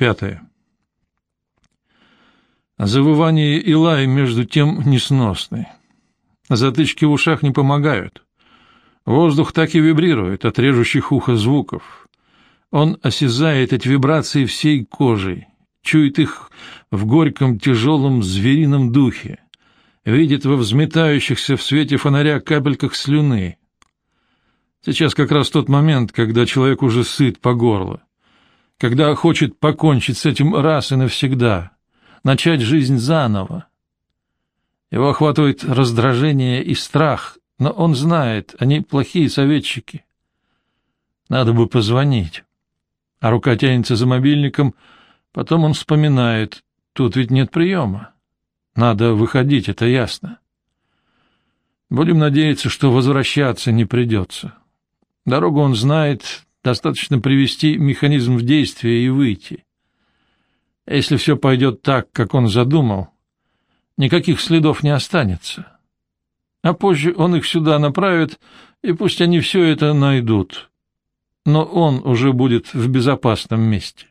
Пятое. Завывание и лай между тем несносны. Затычки в ушах не помогают. Воздух так и вибрирует от режущих ухо звуков. Он осязает эти вибрации всей кожей, чует их в горьком тяжелом зверином духе, видит во взметающихся в свете фонаря капельках слюны. Сейчас как раз тот момент, когда человек уже сыт по горло, когда хочет покончить с этим раз и навсегда, начать жизнь заново. Его охватывает раздражение и страх, но он знает, они плохие советчики. Надо бы позвонить. А рука тянется за мобильником, потом он вспоминает, тут ведь нет приема. Надо выходить, это ясно. Будем надеяться, что возвращаться не придется. Дорогу он знает, достаточно привести механизм в действие и выйти. Если все пойдет так, как он задумал, никаких следов не останется. А позже он их сюда направит, и пусть они все это найдут. Но он уже будет в безопасном месте.